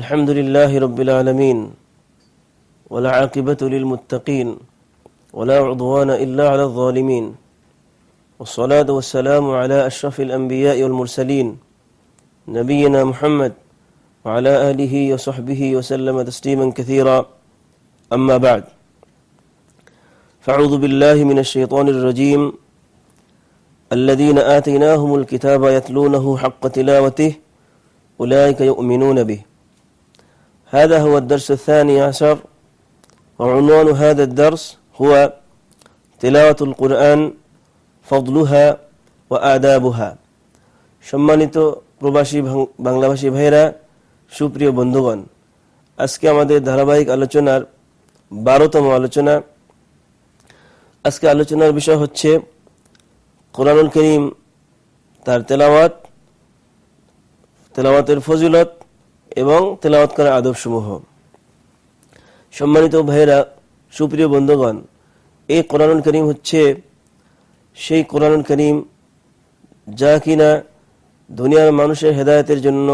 الحمد لله رب العالمين والعاقبة للمتقين ولا عضوان إلا على الظالمين والصلاة والسلام على أشرف الأنبياء والمرسلين نبينا محمد وعلى آله وصحبه وسلم تسليما كثيرا. أما بعد فأعوذ بالله من الشيطان الرجيم الذين آتيناهم الكتاب يتلونه حق تلاوته أولئك يؤمنون به. هذا هو الدرس الثاني عشر وعنوان هذا الدرس هو تلاوة القرآن فضلها وآدابها সম্মানিত প্রবাসী বাংলাভাষী ভাইরা সুপ্রিয় বন্ধুগণ আজকে আমাদের ধারাবাহিক আলোচনার বারোতম আলোচনা আজকে আলোচনার বিষয় হচ্ছে কোরআনুল করিম তার তেলাওয়াত তেলাওয়াতের ফজিলত এবং তেলাওয়াত করার আদবসমূহ। সম্মানিত ভাইয়েরা, সুপ্রিয় বন্ধুগণ, এই কোরআনুল করিম হচ্ছে, সেই কোরআন করিম যা কিনা দুনিয়ার মানুষের হেদায়তের জন্য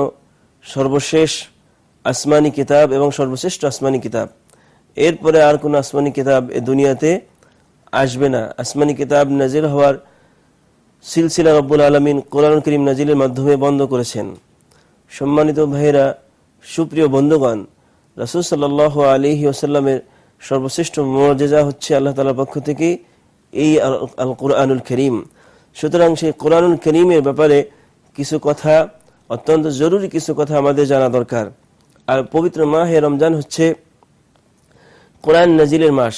সর্বশেষ আসমানি কিতাব এবং সর্বশ্রেষ্ঠ আসমানি কিতাব। এরপরে আর কোনো আসমানি কিতাব এ দুনিয়াতে আসবে না। আসমানি কিতাব নাজিল হওয়ার সিলসিলা রব্বুল আলমিন কোরআন করিম নাজিলের মাধ্যমে বন্ধ করেছেন। সম্মানিত ভাইয়েরা সুপ্রিয় বন্ধুগণ, রাসুল সাল্লাহ আলহি ওসাল্লামের সর্বশ্রেষ্ঠ মর্যাদা হচ্ছে আল্লাহ তালার পক্ষ থেকে এই আল কোরআনুল করিম। সুতরাং সেই কোরআনুল করিমের ব্যাপারে কিছু কথা, অত্যন্ত জরুরি কিছু কথা আমাদের জানা দরকার। আর পবিত্র মাহে রমজান হচ্ছে কোরআন নাজিলের মাস।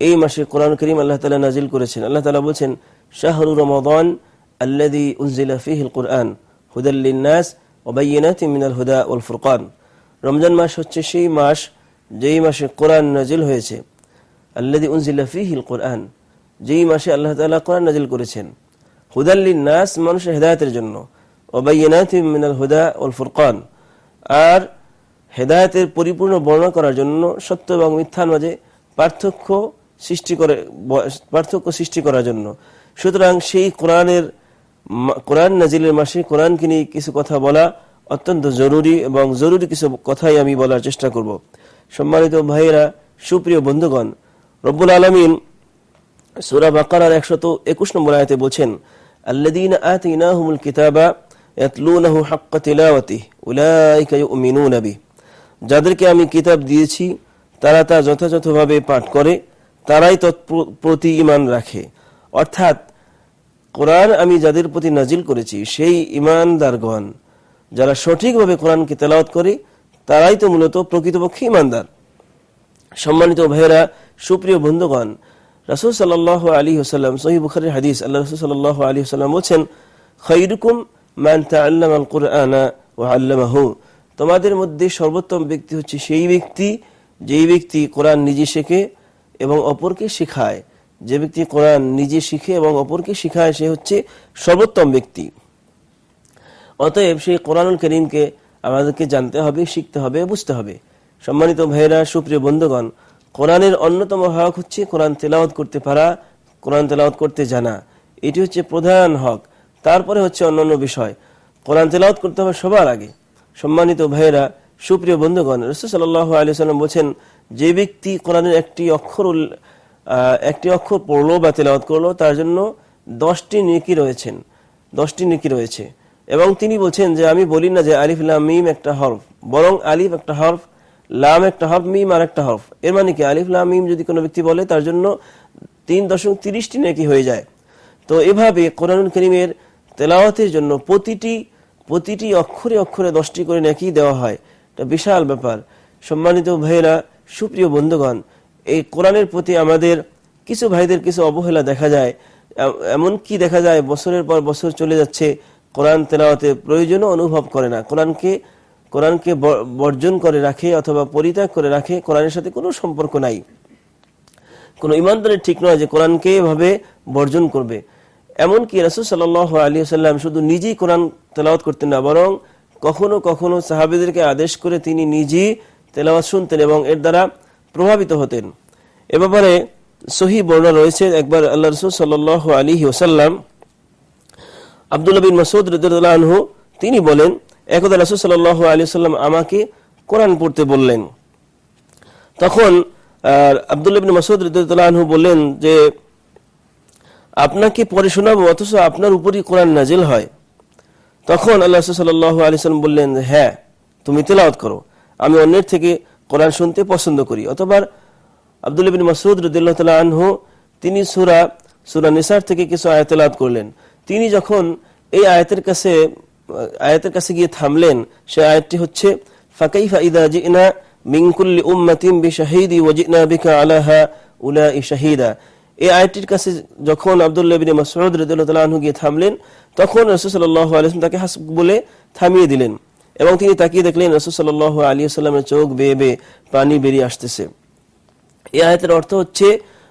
এই মাসে কোরআন করিম আল্লাহ তালা নাজিল করেছেন। আল্লাহ তালা বলছেন, শাহরু রমাদান আল্লাদি উনজিলা ফিহিল কোরআন হুদাল্লিনাস ওবাইনাত মিনাল হুদা উল ফুরকান। রমজান মাস হচ্ছে সেই মাস যেই মাসে কোরআন নাজিল হয়েছে আল্লাদি কোরআন, যেই মাসে আল্লাহ তালা কোরআন নাজিল করেছেন। হুদাল্লিন নাস মানুষের হেদায়তের জন্য। হুদা ফুরকান। আর হেদায়তের পরিপূর্ণ বর্ণনা করার জন্য সত্য এবং মিথ্যার মাঝে পার্থক্য সৃষ্টি করে, পার্থক্য সৃষ্টি করার জন্য। সুতরাং সেই কোরআনের কোরআন নাজিলের মাসে কোরআনকে নিয়ে কিছু কথা বলা অত্যন্ত জরুরি এবং জরুরি কিছু কথাই আমি বলার চেষ্টা করব। সম্মানিত ভাইয়েরা, সুপ্রিয় বন্ধুগণ, রব্বুল আলমিন সুরা বাকার একশত একুশ নম্বর আয়তে বলছেন যাদেরকে আমি কিতাব দিয়েছি, তারা তা যথাযথভাবে পাঠ করে, তারাই তৎপ্রতি ইমান রাখে। অর্থাৎ, কোরআন আমি যাদের প্রতি নাজিল করেছি, সেই ইমানদারগণ যারা সঠিকভাবে কোরআনকে তেলাওয়াত করে, তারাই তো মূলত প্রকৃতপক্ষে ইমানদার সম্মানিত ভাইয়েরা, সুপ্রিয় বন্ধুগণ, রাসুল সাল্লাহ আলী হোসাল্লাম সহি বুখারের হাদিস, আল্লাহ রসুল সাল্লাহ আলী হোসাল্লাম বলছেন খৈরুকুম মান তাল্লাম আল কোরআনা ও আল্লামাহু। তোমাদের মধ্যে সর্বোত্তম ব্যক্তি হচ্ছে সেই ব্যক্তি, যেই ব্যক্তি কোরআন নিজে শেখে এবং অপরকে শেখায়। যে ব্যক্তি কোরআন নিজে শিখে এবং অপরকে শিখায়, সে হচ্ছে সর্বোত্তম ব্যক্তি। অতএব সেই কোরআনুল করিমকে আমাদেরকে জানতে হবে, শিখতে হবে, বুঝতে হবে। সম্মানিত ভাইয়েরা, সুপ্রিয় বন্ধুগণ, কোরআনের অন্যতম হক হচ্ছে কোরআন তেলাওয়াত করতে পারা, কোরআন তেলাওয়াত করতে জানা। এটি হচ্ছে প্রধান হক। তারপরে হচ্ছে অন্যান্য বিষয়। কোরআন তেলাওয়াত করতে হবে সবার আগে। সম্মানিত ভাইয়েরা, সুপ্রিয় বন্ধুগণ, রসুল সাল্লাহ আলি সাল্লাম বলছেন, যে ব্যক্তি কোরআনের একটি অক্ষর একটি অক্ষর পড়ল বা তেলাওয়াত করল, তার জন্য দশটি নিকি রয়েছেন। দশটি নিকি রয়েছে। এবং তিনি বলছেন যে আমি বলি না যে আলিফ, লাম, মিম একটা হরফ, বরং আলিফ একটা হরফ, লাম একটা হরফ, মিম আর একটা হরফ। এর মানে কি? আলিফ, লাম, মিম যদি কোনো ব্যক্তি বলে, তার জন্য তিন দশমিক তিরিশটি নাকি হয়ে যায়। তো এভাবে কোরআনুল করিমের তেলাওয়াতের জন্য প্রতিটি প্রতিটি অক্ষরে অক্ষরে দশটি করে নাকি দেওয়া হয়। এটা বিশাল ব্যাপার। সম্মানিত ভাইয়েরা, সুপ্রিয় বন্ধুগণ, এই কোরআনের প্রতি আমাদের কিছু ভাইদের কিছু অবহেলা দেখা যায়। এমন কি দেখা যায়? বছরের পর বছর চলে যাচ্ছে। কোরআন তেলাওয়াতে প্রয়োজনও অনুভব করে না। কোরআনকে কোরআনকে বর্জন করে রাখে অথবা পরিত্যাগ করে রাখে কোরআনের সাথে কোনো সম্পর্ক নাই। কোনো ইমানদারের ঠিক নয় যে কোরআনকে এভাবে বর্জন করবে। এমনকি রাসুল সাল আলী সাল্লাম শুধু নিজেই কোরআন তেলাওয়াত করতেন না, বরং কখনো কখনো সাহাবিদেরকে আদেশ করে তিনি নিজেই তেলাওয়াত শুনতেন এবং এর দ্বারা প্রভাবিত হতেন। এ ব্যাপারে সহি বর্ণনা রয়েছে। একবার আল্লাহ রসুল সাল আলী ওসাল্লাম আবদুল্লা বিন মাসুদ রদুল্লাহ তিনি বলেন, একদা রাসুল সাল্লাহ আলী সাল্লাম আমাকে কোরআন পড়তে বললেন। তখন আবদুল্লাহ মাসুদ আনহু বললেন যে, আপনাকে পরে শোনাবো, অথচ আপনার উপরই কোরআন নাজিল হয়। তখন আল্লাহ সাল্লাহ আলি সাল্লাম বললেন হ্যাঁ তুমি তেলাওয়াত করো। আমি অন্যের থেকে কোরআন শুনতে পছন্দ করি। অথবা আবদুল্লাহ বিন মাসুদ রদুল্লাহ তালা আনহু, তিনি সুরা সুরা নিসার থেকে কিছু আয়াত করলেন। তিনি যখন এই আয়াতের কাছে আয়াতের কাছে গিয়ে থামলেন, সে আয়াতটি হচ্ছে শাহিদা। এই আয়াতটির কাছে যখন গিয়ে থামলেন, তখন তাকে বলে থামিয়ে দিলেন এবং তিনি তাকিয়ে দেখলেন রাসূল সাল্লাল্লাহু আলাইহি চোখ বেয়ে বেয়ে পানি বেরিয়ে আসতেছে। এই আয়াতের অর্থ হচ্ছে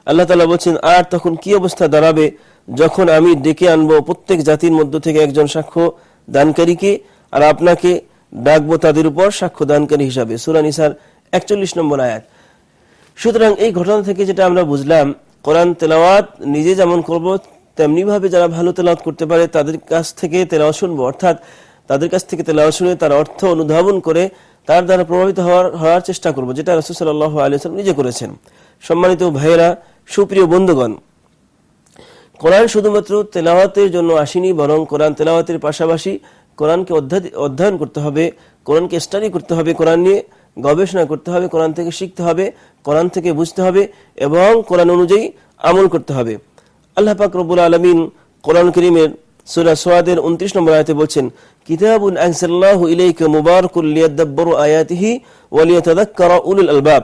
আল্লাহ তালা বলছেন, আর তখন কি অবস্থা দাঁড়াবে যখন আমি ডেকে আনব প্রত্যেক জাতির মধ্য থেকে একজন সাক্ষ্য দানকারীকে আর আপনাকে ডাকবো তাদের উপর সাক্ষ্য দানকারী হিসাবে? সুরানিসার একচল্লিশ নম্বর আয়াত। সুতরাং এই ঘটনা থেকে যেটা আমরা বুঝলাম, কোরআন তেলাওয়াত নিজে যেমন করব তেমনি ভাবে যারা ভালো তেলাওয়াত করতে পারে তাদের কাছ থেকে তেলাওয়াত শুনব। অর্থাৎ তাদের কাছ থেকে তেলাওয়াত শুনে তার অর্থ অনুধাবন করে তার দ্বারা প্রভাবিত হওয়ার হওয়ার চেষ্টা করব, যেটা রসুসাল্লাহ আলিয়াল্লাম নিজে করেছেন। সম্মানিত ভাইয়েরা সুপ্রিয় বন্ধুগণ, কোরআন শুধুমাত্র তেলাওয়াতের জন্য আসেনি, বরং কোরআন তেলাওয়াতের পাশাপাশি কোরআনকে অধ্যয়ন করতে হবে, কোরআনকে স্টাডি করতে হবে, কোরআন নিয়ে গবেষণা করতে হবে, কোরআন থেকে শিখতে হবে, কোরআন থেকে বুঝতে হবে এবং কোরআন অনুযায়ী আমল করতে হবে। আল্লাহ পাক রবুল আলমিন কোরআন করিমের সুরা সোয়াদের উনত্রিশ নম্বর আয়তে বলছেন, কিতাবুন আহসাল্লাহু ইলাইকা মুবারকুল লিয়াদাব্বারু আয়াতিহি ওয়া উলুল আলবাব।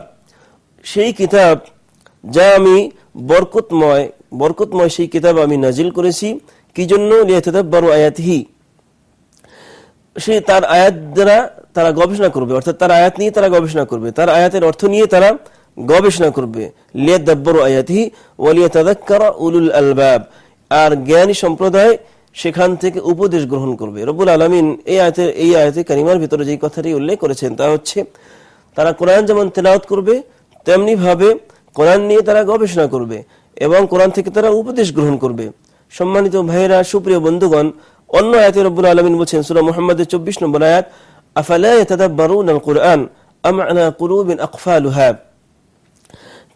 সেই কিতাব যা আমি বরকতময় বরকতময় সেই কিতাব আমি নাজিল করেছি। কি জন্য লিয়াতাদাব্বারু আয়াতিহি। সে তার আয়াত দ্বারা তারা গবেষণা করবে। অর্থাৎ তার আয়াত নিয়ে তারা গবেষণা করবে। তার আয়াতের অর্থ নিয়ে তারা গবেষণা করবে। উলুল আলবাব। আর জ্ঞানী সম্প্রদায় সেখান থেকে উপদেশ গ্রহণ করবে। রবুল আলমিন এই আয়তের, এই আয়তে কারিমার ভিতরে যে কথাটি উল্লেখ করেছেন তা হচ্ছে, তারা কোরআন যেমন তেলাওত করবে তেমনি ভাবে কোরআন নিয়ে তারা গবেষণা করবে এবং কোরআন থেকে তারা উপদেশ গ্রহণ করবে। সম্মানিত ভাইয়েরা, সুপ্রিয় বন্ধুগণ, অন্য আয়াতে রব্বুল আলমিন বলছেন, সুরা মোহাম্মদের চব্বিশ নম্বর আয়াত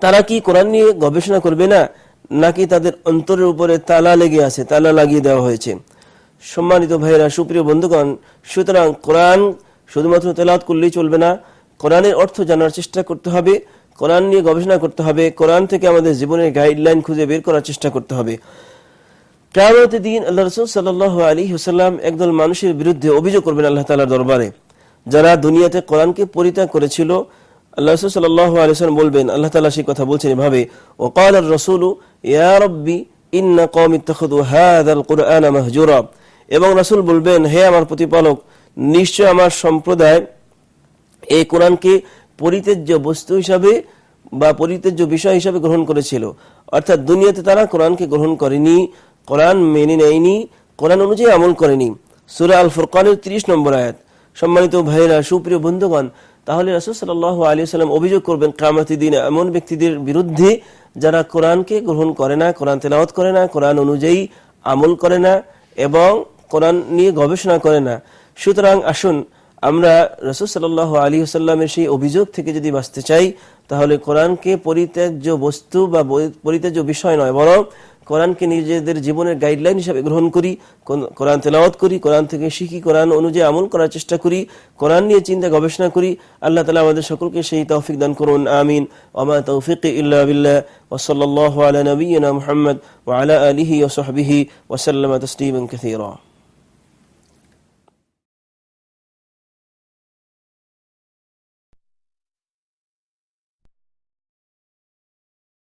তারা কি কোরআন নিয়ে গবেষণা করবে না, নাকি তাদের অন্তরের উপরে তালা লেগে আছে, তালা লাগিয়ে দেওয়া হয়েছে? সম্মানিত ভাইয়েরা, সুপ্রিয় বন্ধুগণ, সুতরাং কোরআন শুধুমাত্র তেলাওয়াত করলেই চলবে না, কোরআনের অর্থ জানার চেষ্টা করতে হবে। কোরআন নিয়ে গবেষণা করতে হবে, কোরআন থেকে আমাদের জীবনের গাইডলাইন খুঁজে বের করার চেষ্টা করতে হবে। কেমতের দিন আল্লাহ রসুল সাল্লাহ আলী হুসাল্লাম একদল মানুষের বিরুদ্ধে অভিযোগ করবেন আল্লাহ তালার দরবারে। যারা দুনিয়াতে কোরআনকে পরিত্যাগ করেছিল, আল্লাহ রসুল সাল্লাহ বলবেন, আল্লাহ তালা সেই কথা বলছেন এভাবে ও কাল রসুল ইন্না কম মাহজুরা। এবং রাসুল বলবেন, হে আমার প্রতিপালক, নিশ্চয় আমার সম্প্রদায় এই কোরআনকে পরিত্যাজ্য বস্তু হিসাবে বা পরিত্যাজ্য বিষয় হিসাবে গ্রহণ করেছিল। অর্থাৎ দুনিয়াতে তারা কোরআনকে গ্রহণ করেনি, কোরআন মেনে নেয়নি, কোরআন অনুযায়ী আমল করেনি। সুরা আল ফুরকানের ত্রিশ নম্বর আয়াত। সম্মানিত ভাইরা সুপ্রিয় বন্ধুগণ, তাহলে রাসুল সাল্লাহ আলী সাল্লাম অভিযোগ করবেন, কামাতি দিন এমন ব্যক্তিদের বিরুদ্ধে যারা কোরআনকে গ্রহণ করে না, কোরআন তেলাওয়াত করে না, কোরআন অনুযায়ী আমল করে না এবং কোরআন নিয়ে গবেষণা করে না। সুতরাং আসুন আমরা রসুল সাল্লাহ আলী সাল্লামের সেই অভিযোগ থেকে যদি বাঁচতে চাই, তাহলে কোরআনকে পরিত্যাজ্য বস্তু বা পরিত্যাজ্য বিষয় নয়, বরং কোরআনকে নিজেদের জীবনের গাইডলাইন হিসাবে গ্রহণ করি কোরআন তেলাওয়াত করি, কোরআন থেকে শিখি, কোরআন অনুযায়ী আমল করার চেষ্টা করি, কোরআন নিয়ে চিন্তা গবেষণা করি, আল্লাহ তালা আমাদের সকলকে সেই তৌফিক দান করুন, আমিন। ওমা তৌফিক ইল্লা বিল্লাহ ওসল্লাহ আলা নবীনা মুহাম্মদ ওয়ালা আলিহি ওসহবিহি ওসাল্লাম তসলিমান কাসীরা।